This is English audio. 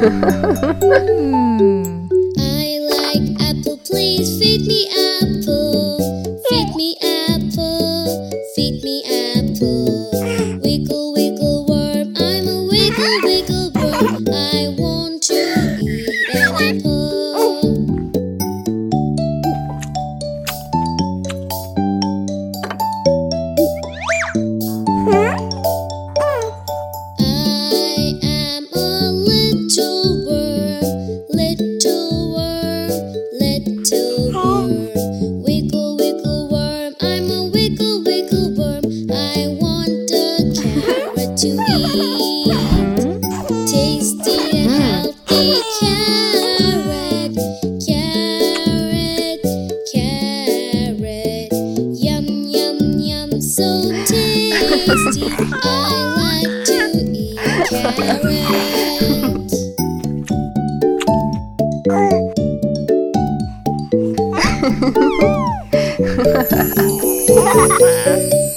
呵呵呵呵嗯。I like to eat carrots. Ha ha ha!